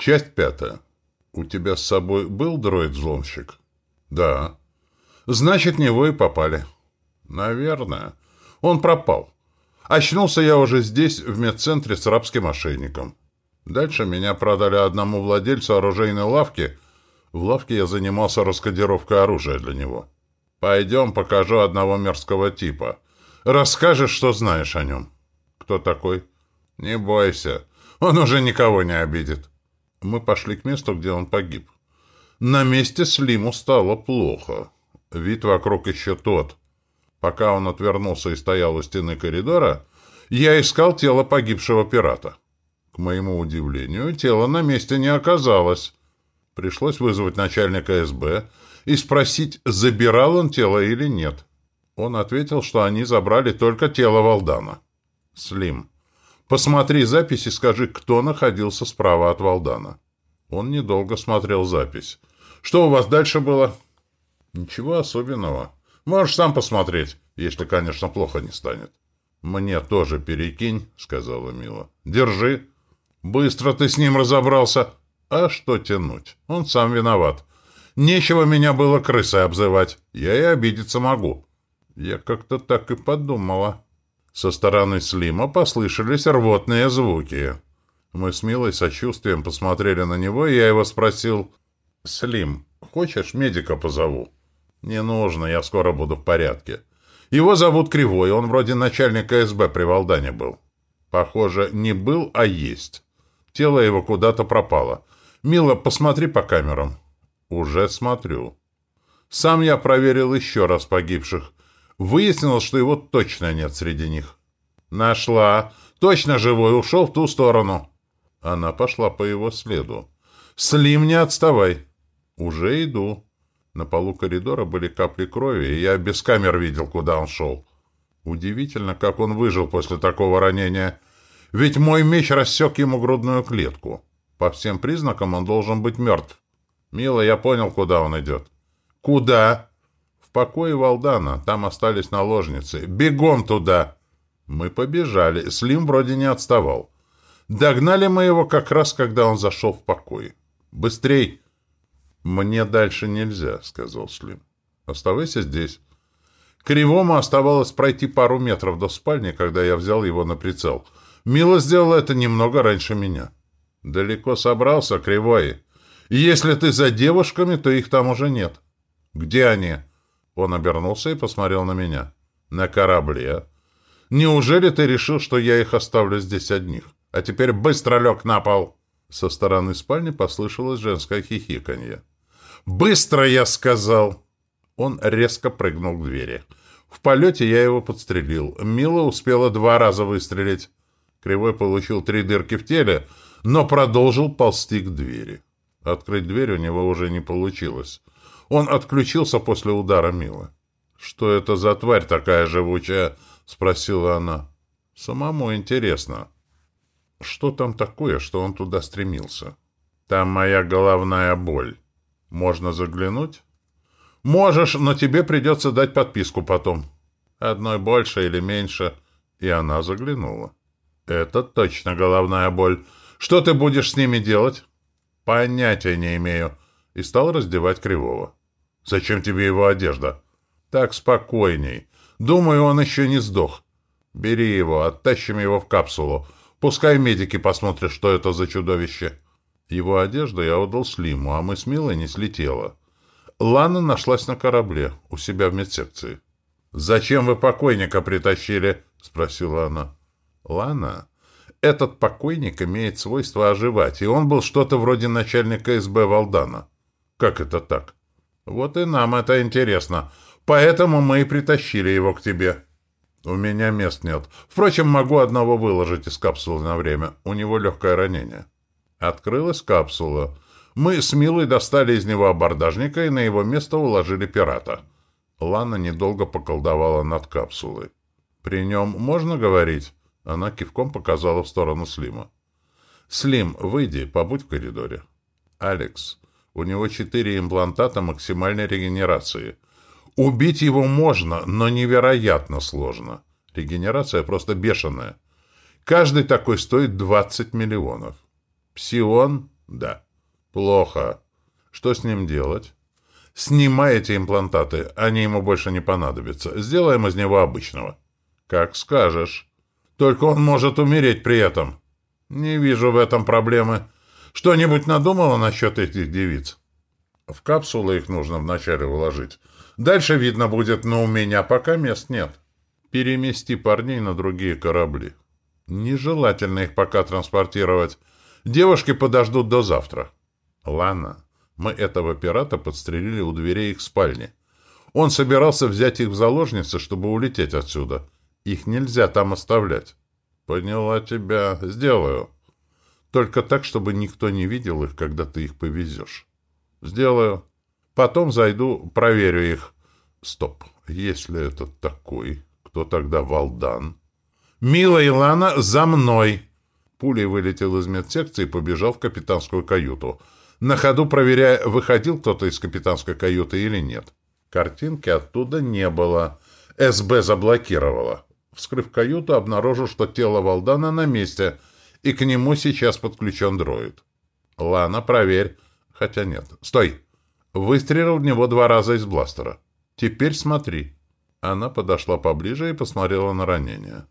Часть пятая. У тебя с собой был дроид-взломщик? Да. Значит, него и попали. Наверное. Он пропал. Очнулся я уже здесь, в медцентре с рабским ошейником. Дальше меня продали одному владельцу оружейной лавки. В лавке я занимался раскодировкой оружия для него. Пойдем, покажу одного мерзкого типа. Расскажешь, что знаешь о нем. Кто такой? Не бойся. Он уже никого не обидит. Мы пошли к месту, где он погиб. На месте Слиму стало плохо. Вид вокруг еще тот. Пока он отвернулся и стоял у стены коридора, я искал тело погибшего пирата. К моему удивлению, тело на месте не оказалось. Пришлось вызвать начальника СБ и спросить, забирал он тело или нет. Он ответил, что они забрали только тело Валдана. Слим. Посмотри запись и скажи, кто находился справа от Валдана. Он недолго смотрел запись. Что у вас дальше было? Ничего особенного. Можешь сам посмотреть, если, конечно, плохо не станет. Мне тоже перекинь, сказала Мила. Держи. Быстро ты с ним разобрался. А что тянуть? Он сам виноват. Нечего меня было крысой обзывать. Я и обидеться могу. Я как-то так и подумала. Со стороны Слима послышались рвотные звуки. Мы с Милой сочувствием посмотрели на него, и я его спросил, «Слим, хочешь, медика позову?» «Не нужно, я скоро буду в порядке». Его зовут Кривой, он вроде начальника СБ при Валдане был. Похоже, не был, а есть. Тело его куда-то пропало. Мила, посмотри по камерам. Уже смотрю. Сам я проверил еще раз погибших. Выяснилось, что его точно нет среди них. Нашла. Точно живой, ушел в ту сторону. Она пошла по его следу. Слим, не отставай. Уже иду. На полу коридора были капли крови, и я без камер видел, куда он шел. Удивительно, как он выжил после такого ранения. Ведь мой меч рассек ему грудную клетку. По всем признакам он должен быть мертв. Мила, я понял, куда он идет. Куда? В покое Валдана. Там остались наложницы. Бегом туда! Мы побежали. Слим вроде не отставал. Догнали мы его как раз, когда он зашел в покой. Быстрей! «Мне дальше нельзя», — сказал Слим. «Оставайся здесь». Кривому оставалось пройти пару метров до спальни, когда я взял его на прицел. Мила сделала это немного раньше меня. «Далеко собрался, Кривой. Если ты за девушками, то их там уже нет». «Где они?» Он обернулся и посмотрел на меня. «На корабле». «Неужели ты решил, что я их оставлю здесь одних? А теперь быстро лег на пол!» Со стороны спальни послышалось женское хихиканье. «Быстро, я сказал!» Он резко прыгнул к двери. В полете я его подстрелил. Мила успела два раза выстрелить. Кривой получил три дырки в теле, но продолжил ползти к двери. Открыть дверь у него уже не получилось. Он отключился после удара Милы. «Что это за тварь такая живучая?» — спросила она. «Самому интересно. Что там такое, что он туда стремился?» «Там моя головная боль». Можно заглянуть? Можешь, но тебе придется дать подписку потом. Одной больше или меньше. И она заглянула. Это точно головная боль. Что ты будешь с ними делать? Понятия не имею. И стал раздевать Кривого. Зачем тебе его одежда? Так спокойней. Думаю, он еще не сдох. Бери его, оттащим его в капсулу. Пускай медики посмотрят, что это за чудовище. Его одежду я отдал Слиму, а мы с Милой несли тело. Лана нашлась на корабле, у себя в медсекции. «Зачем вы покойника притащили?» — спросила она. «Лана, этот покойник имеет свойство оживать, и он был что-то вроде начальника СБ Валдана». «Как это так?» «Вот и нам это интересно. Поэтому мы и притащили его к тебе». «У меня мест нет. Впрочем, могу одного выложить из капсулы на время. У него легкое ранение». Открылась капсула. Мы с Милой достали из него абордажника и на его место уложили пирата. Лана недолго поколдовала над капсулой. «При нем можно говорить?» Она кивком показала в сторону Слима. «Слим, выйди, побудь в коридоре». «Алекс, у него четыре имплантата максимальной регенерации. Убить его можно, но невероятно сложно. Регенерация просто бешеная. Каждый такой стоит 20 миллионов». Псион Да. Плохо. Что с ним делать? Снимай эти имплантаты, они ему больше не понадобятся. Сделаем из него обычного. Как скажешь. Только он может умереть при этом. Не вижу в этом проблемы. Что-нибудь надумала насчет этих девиц? В капсулы их нужно вначале вложить. Дальше видно будет, но у меня пока мест нет. Перемести парней на другие корабли. Нежелательно их пока транспортировать. Девушки подождут до завтра. Ладно. Мы этого пирата подстрелили у дверей их спальни. Он собирался взять их в заложницы, чтобы улететь отсюда. Их нельзя там оставлять. Поняла тебя. Сделаю. Только так, чтобы никто не видел их, когда ты их повезешь. Сделаю. Потом зайду, проверю их. Стоп. Если это такой, кто тогда Валдан? Мила Илана, за мной! Пулей вылетел из медсекции и побежал в капитанскую каюту на ходу проверяя, выходил кто-то из капитанской каюты или нет. Картинки оттуда не было. СБ заблокировала. Вскрыв каюту, обнаружил, что тело Валдана на месте, и к нему сейчас подключен дроид. «Лана, проверь». Хотя нет. «Стой!» Выстрелил в него два раза из бластера. «Теперь смотри». Она подошла поближе и посмотрела на ранение.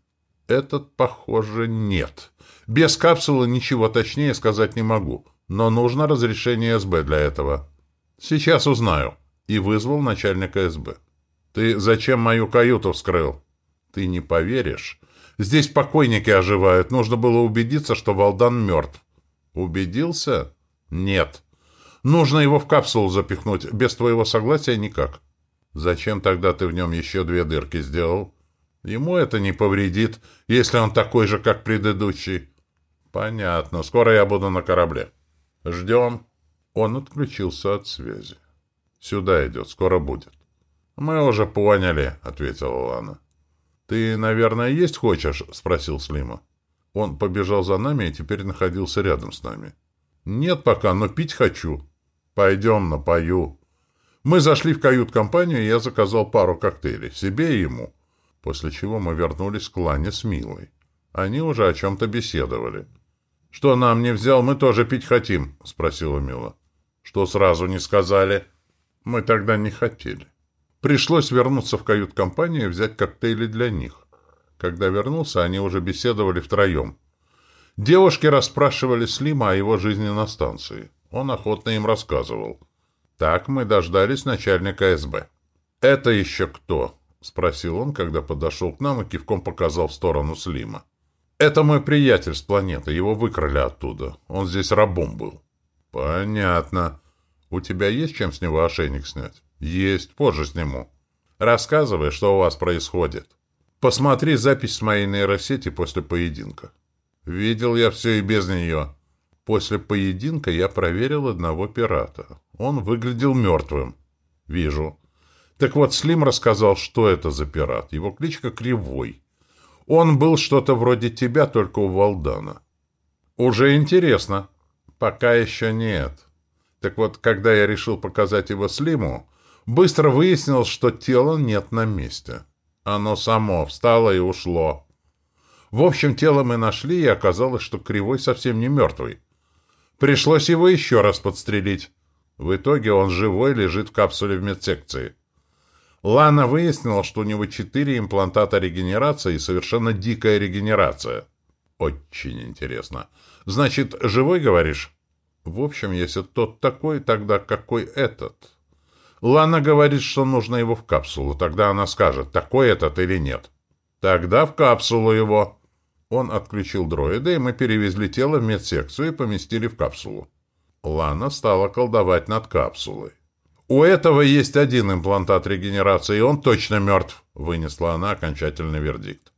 «Этот, похоже, нет. Без капсулы ничего точнее сказать не могу но нужно разрешение СБ для этого. Сейчас узнаю. И вызвал начальника СБ. Ты зачем мою каюту вскрыл? Ты не поверишь. Здесь покойники оживают. Нужно было убедиться, что Валдан мертв. Убедился? Нет. Нужно его в капсулу запихнуть. Без твоего согласия никак. Зачем тогда ты в нем еще две дырки сделал? Ему это не повредит, если он такой же, как предыдущий. Понятно. Скоро я буду на корабле. «Ждем». Он отключился от связи. «Сюда идет, скоро будет». «Мы уже поняли», — ответила Лана. «Ты, наверное, есть хочешь?» — спросил Слима. Он побежал за нами и теперь находился рядом с нами. «Нет пока, но пить хочу». «Пойдем, напою». Мы зашли в кают-компанию, и я заказал пару коктейлей, себе и ему. После чего мы вернулись к Лане с Милой. Они уже о чем-то беседовали. «Что нам не взял, мы тоже пить хотим», — спросила Мила. «Что сразу не сказали?» «Мы тогда не хотели». Пришлось вернуться в кают-компанию и взять коктейли для них. Когда вернулся, они уже беседовали втроем. Девушки расспрашивали Слима о его жизни на станции. Он охотно им рассказывал. Так мы дождались начальника СБ. «Это еще кто?» — спросил он, когда подошел к нам и кивком показал в сторону Слима. «Это мой приятель с планеты. Его выкрали оттуда. Он здесь рабом был». «Понятно. У тебя есть чем с него ошейник снять?» «Есть. Позже сниму». «Рассказывай, что у вас происходит». «Посмотри запись с моей нейросети после поединка». «Видел я все и без нее». После поединка я проверил одного пирата. Он выглядел мертвым. «Вижу». Так вот, Слим рассказал, что это за пират. Его кличка Кривой. Он был что-то вроде тебя, только у Валдана. Уже интересно. Пока еще нет. Так вот, когда я решил показать его Слиму, быстро выяснил, что тело нет на месте. Оно само встало и ушло. В общем, тело мы нашли, и оказалось, что Кривой совсем не мертвый. Пришлось его еще раз подстрелить. В итоге он живой лежит в капсуле в медсекции. Лана выяснила, что у него четыре имплантата регенерации и совершенно дикая регенерация. Очень интересно. Значит, живой, говоришь? В общем, если тот такой, тогда какой этот? Лана говорит, что нужно его в капсулу. Тогда она скажет, такой этот или нет. Тогда в капсулу его. Он отключил дроида, и мы перевезли тело в медсекцию и поместили в капсулу. Лана стала колдовать над капсулой. «У этого есть один имплантат регенерации, и он точно мертв», — вынесла она окончательный вердикт.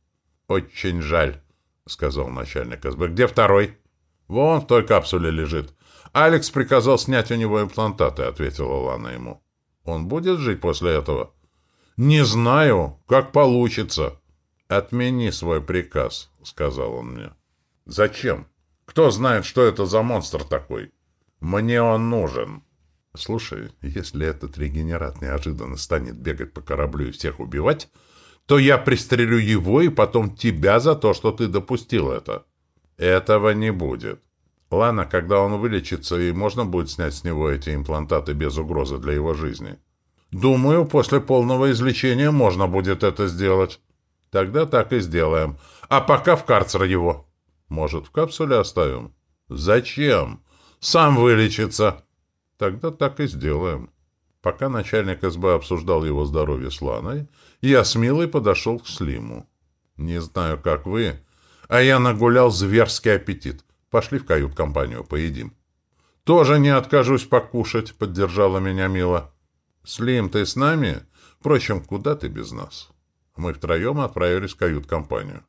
«Очень жаль», — сказал начальник СБ. «Где второй?» «Вон в той капсуле лежит». «Алекс приказал снять у него имплантаты», — ответила Лана ему. «Он будет жить после этого?» «Не знаю. Как получится». «Отмени свой приказ», — сказал он мне. «Зачем? Кто знает, что это за монстр такой?» «Мне он нужен». Слушай, если этот регенерат неожиданно станет бегать по кораблю и всех убивать, то я пристрелю его и потом тебя за то, что ты допустил это. Этого не будет. Ладно, когда он вылечится, и можно будет снять с него эти имплантаты без угрозы для его жизни. Думаю, после полного излечения можно будет это сделать. Тогда так и сделаем. А пока в карцер его. Может, в капсуле оставим? Зачем? Сам вылечится. Тогда так и сделаем. Пока начальник СБ обсуждал его здоровье с Ланой, я с Милой подошел к Слиму. Не знаю, как вы, а я нагулял зверский аппетит. Пошли в кают-компанию, поедим. Тоже не откажусь покушать, поддержала меня Мила. Слим, ты с нами? Впрочем, куда ты без нас? Мы втроем отправились в кают-компанию.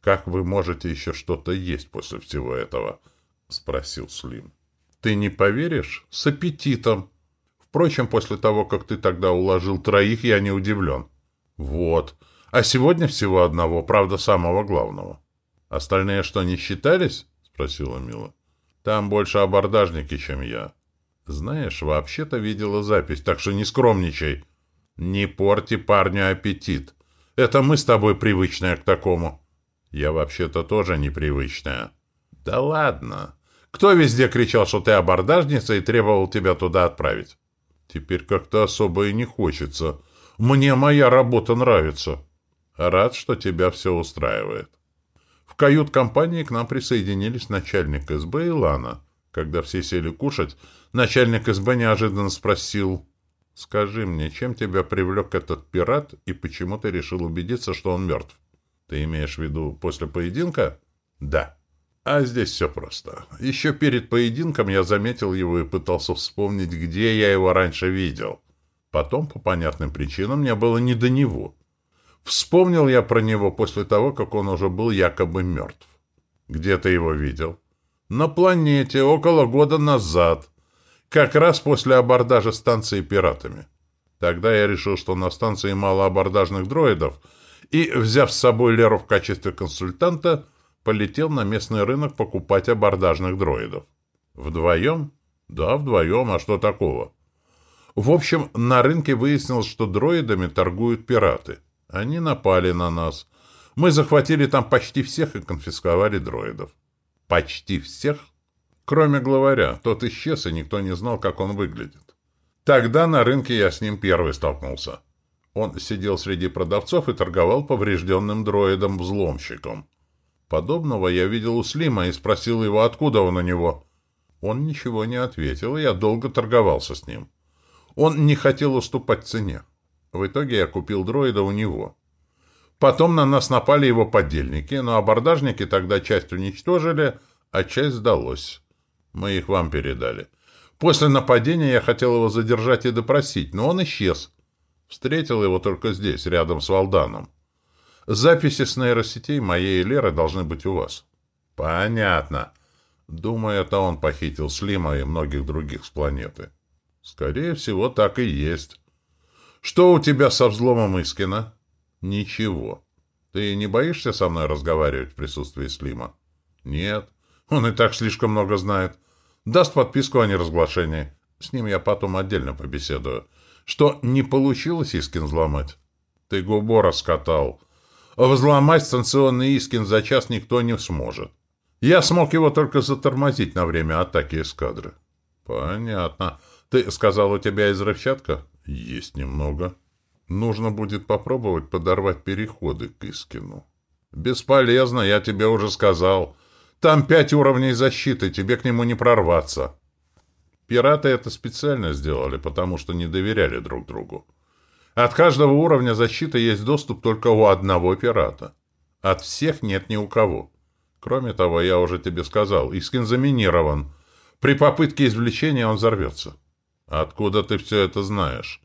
Как вы можете еще что-то есть после всего этого? Спросил Слим. Ты не поверишь? С аппетитом. Впрочем, после того, как ты тогда уложил троих, я не удивлен. Вот. А сегодня всего одного, правда, самого главного. Остальные что, не считались? Спросила Мила. Там больше абордажники, чем я. Знаешь, вообще-то видела запись, так что не скромничай. Не порти парню аппетит. Это мы с тобой привычные к такому. Я вообще-то тоже непривычная. Да ладно. Кто везде кричал, что ты абордажница и требовал тебя туда отправить? Теперь как-то особо и не хочется. Мне моя работа нравится. Рад, что тебя все устраивает. Кают-компании к нам присоединились начальник СБ и Лана. Когда все сели кушать, начальник СБ неожиданно спросил, «Скажи мне, чем тебя привлек этот пират и почему ты решил убедиться, что он мертв? Ты имеешь в виду после поединка?» «Да». А здесь все просто. Еще перед поединком я заметил его и пытался вспомнить, где я его раньше видел. Потом, по понятным причинам, мне было не до него. Вспомнил я про него после того, как он уже был якобы мертв. Где ты его видел? На планете, около года назад. Как раз после абордажа станции пиратами. Тогда я решил, что на станции мало абордажных дроидов, и, взяв с собой Леру в качестве консультанта, полетел на местный рынок покупать абордажных дроидов. Вдвоем? Да, вдвоем, а что такого? В общем, на рынке выяснилось, что дроидами торгуют пираты. Они напали на нас. Мы захватили там почти всех и конфисковали дроидов. Почти всех? Кроме главаря. Тот исчез, и никто не знал, как он выглядит. Тогда на рынке я с ним первый столкнулся. Он сидел среди продавцов и торговал поврежденным дроидом-взломщиком. Подобного я видел у Слима и спросил его, откуда он у него. Он ничего не ответил, и я долго торговался с ним. Он не хотел уступать цене. В итоге я купил дроида у него. Потом на нас напали его подельники, но абордажники тогда часть уничтожили, а часть сдалось. Мы их вам передали. После нападения я хотел его задержать и допросить, но он исчез. Встретил его только здесь, рядом с Валданом. Записи с нейросетей моей и Леры должны быть у вас. Понятно. Думаю, это он похитил Слима и многих других с планеты. Скорее всего, так и есть. Что у тебя со взломом Искина? Ничего. Ты не боишься со мной разговаривать в присутствии Слима? Нет. Он и так слишком много знает. Даст подписку о неразглашении. С ним я потом отдельно побеседую. Что, не получилось Искин взломать? Ты губу раскатал. Взломать станционный Искин за час никто не сможет. Я смог его только затормозить на время атаки эскадры. Понятно. Ты сказал, у тебя есть взрывчатка? Есть немного. Нужно будет попробовать подорвать переходы к Искину. Бесполезно, я тебе уже сказал. Там пять уровней защиты, тебе к нему не прорваться. Пираты это специально сделали, потому что не доверяли друг другу. От каждого уровня защиты есть доступ только у одного пирата. От всех нет ни у кого. Кроме того, я уже тебе сказал, Искин заминирован. При попытке извлечения он взорвется. Откуда ты все это знаешь?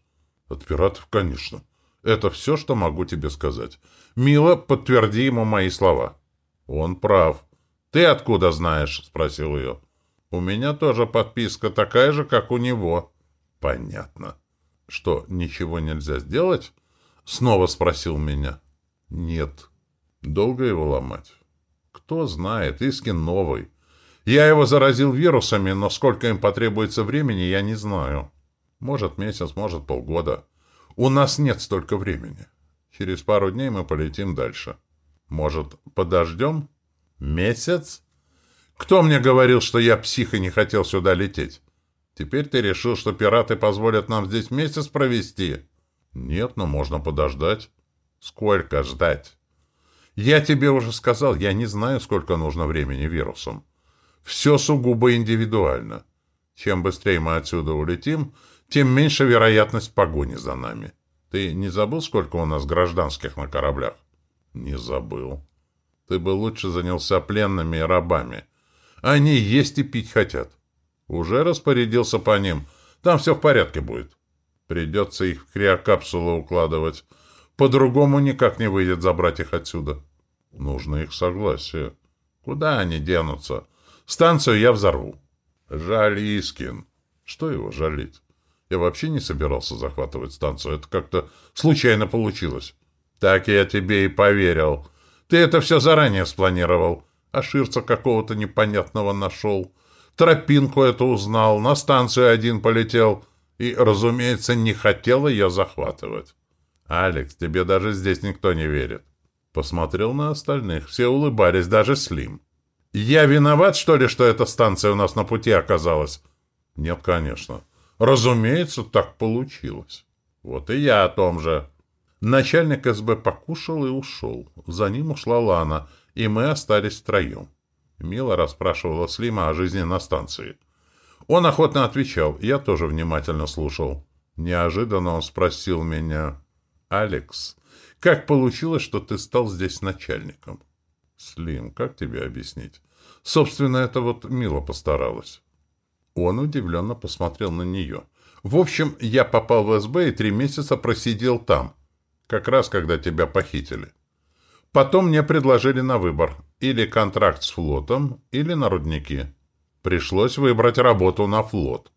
От пиратов, конечно. Это все, что могу тебе сказать. Мила, подтверди ему мои слова. Он прав. Ты откуда знаешь? Спросил ее. У меня тоже подписка такая же, как у него. Понятно. Что, ничего нельзя сделать? Снова спросил меня. Нет. Долго его ломать? Кто знает, Искин новый. Я его заразил вирусами, но сколько им потребуется времени, я не знаю. Может, месяц, может, полгода. У нас нет столько времени. Через пару дней мы полетим дальше. Может, подождем? Месяц? Кто мне говорил, что я псих и не хотел сюда лететь? Теперь ты решил, что пираты позволят нам здесь месяц провести? Нет, но можно подождать. Сколько ждать? Я тебе уже сказал, я не знаю, сколько нужно времени вирусам. Все сугубо индивидуально. Чем быстрее мы отсюда улетим, тем меньше вероятность погони за нами. Ты не забыл, сколько у нас гражданских на кораблях? Не забыл. Ты бы лучше занялся пленными и рабами. Они есть и пить хотят. Уже распорядился по ним. Там все в порядке будет. Придется их в криокапсулу укладывать. По-другому никак не выйдет забрать их отсюда. Нужно их согласие. Куда они денутся? Станцию я взорву. Жаль Искин. Что его жалеть? Я вообще не собирался захватывать станцию. Это как-то случайно получилось. Так я тебе и поверил. Ты это все заранее спланировал а ширца какого-то непонятного нашел. Тропинку эту узнал, на станцию один полетел и, разумеется, не хотел ее захватывать. «Алекс, тебе даже здесь никто не верит». Посмотрел на остальных. Все улыбались, даже Слим. «Я виноват, что ли, что эта станция у нас на пути оказалась?» «Нет, конечно. Разумеется, так получилось». «Вот и я о том же». Начальник СБ покушал и ушел. За ним ушла Лана — и мы остались втроем. Мила расспрашивала Слима о жизни на станции. Он охотно отвечал, я тоже внимательно слушал. Неожиданно он спросил меня, «Алекс, как получилось, что ты стал здесь начальником?» «Слим, как тебе объяснить?» «Собственно, это вот Мила постаралась». Он удивленно посмотрел на нее. «В общем, я попал в СБ и три месяца просидел там, как раз когда тебя похитили. Потом мне предложили на выбор или контракт с флотом, или на рудники. Пришлось выбрать работу на флот.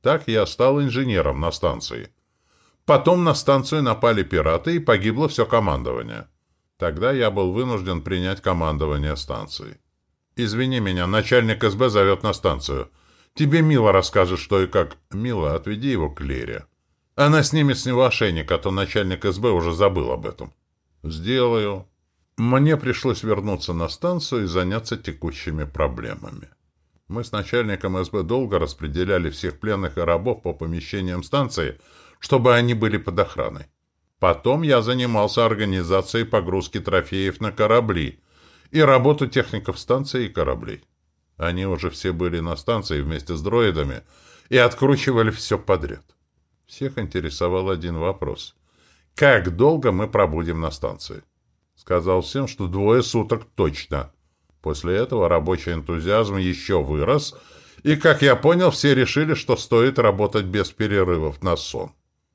Так я стал инженером на станции. Потом на станцию напали пираты и погибло все командование. Тогда я был вынужден принять командование станции. «Извини меня, начальник СБ зовет на станцию. Тебе Мила расскажет, что и как. Мила, отведи его к Лере. Она снимет с него ошейник, а то начальник СБ уже забыл об этом». «Сделаю». Мне пришлось вернуться на станцию и заняться текущими проблемами. Мы с начальником СБ долго распределяли всех пленных и рабов по помещениям станции, чтобы они были под охраной. Потом я занимался организацией погрузки трофеев на корабли и работу техников станции и кораблей. Они уже все были на станции вместе с дроидами и откручивали все подряд. Всех интересовал один вопрос. Как долго мы пробудем на станции? Сказал всем, что двое суток точно. После этого рабочий энтузиазм еще вырос, и, как я понял, все решили, что стоит работать без перерывов на сон.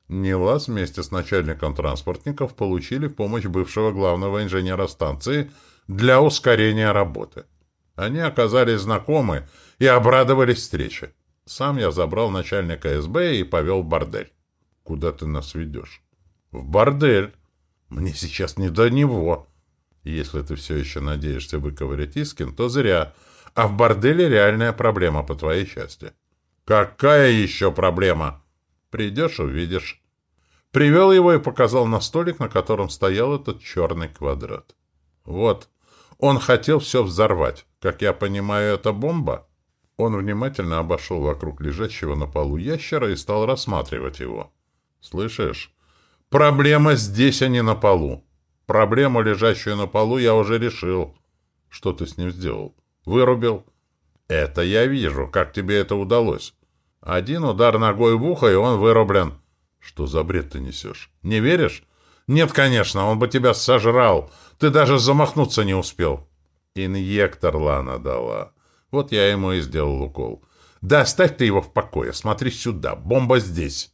Нилас вместе с начальником транспортников получили в помощь бывшего главного инженера станции для ускорения работы. Они оказались знакомы и обрадовались встрече. Сам я забрал начальника СБ и повел в бордель. «Куда ты нас ведешь?» «В бордель. Мне сейчас не до него. Если ты все еще надеешься выковырять Искин, то зря. А в борделе реальная проблема по твоей части. Какая еще проблема? Придешь — увидишь. Привел его и показал на столик, на котором стоял этот черный квадрат. Вот. Он хотел все взорвать. Как я понимаю, это бомба? Он внимательно обошел вокруг лежащего на полу ящера и стал рассматривать его. «Слышишь? Проблема здесь, а не на полу. Проблему, лежащую на полу, я уже решил. Что ты с ним сделал? Вырубил? Это я вижу. Как тебе это удалось? Один удар ногой в ухо, и он вырублен. Что за бред ты несешь? Не веришь? Нет, конечно, он бы тебя сожрал. Ты даже замахнуться не успел. Инъектор Лана дала. Вот я ему и сделал укол. Да оставь ты его в покое. Смотри сюда. Бомба здесь.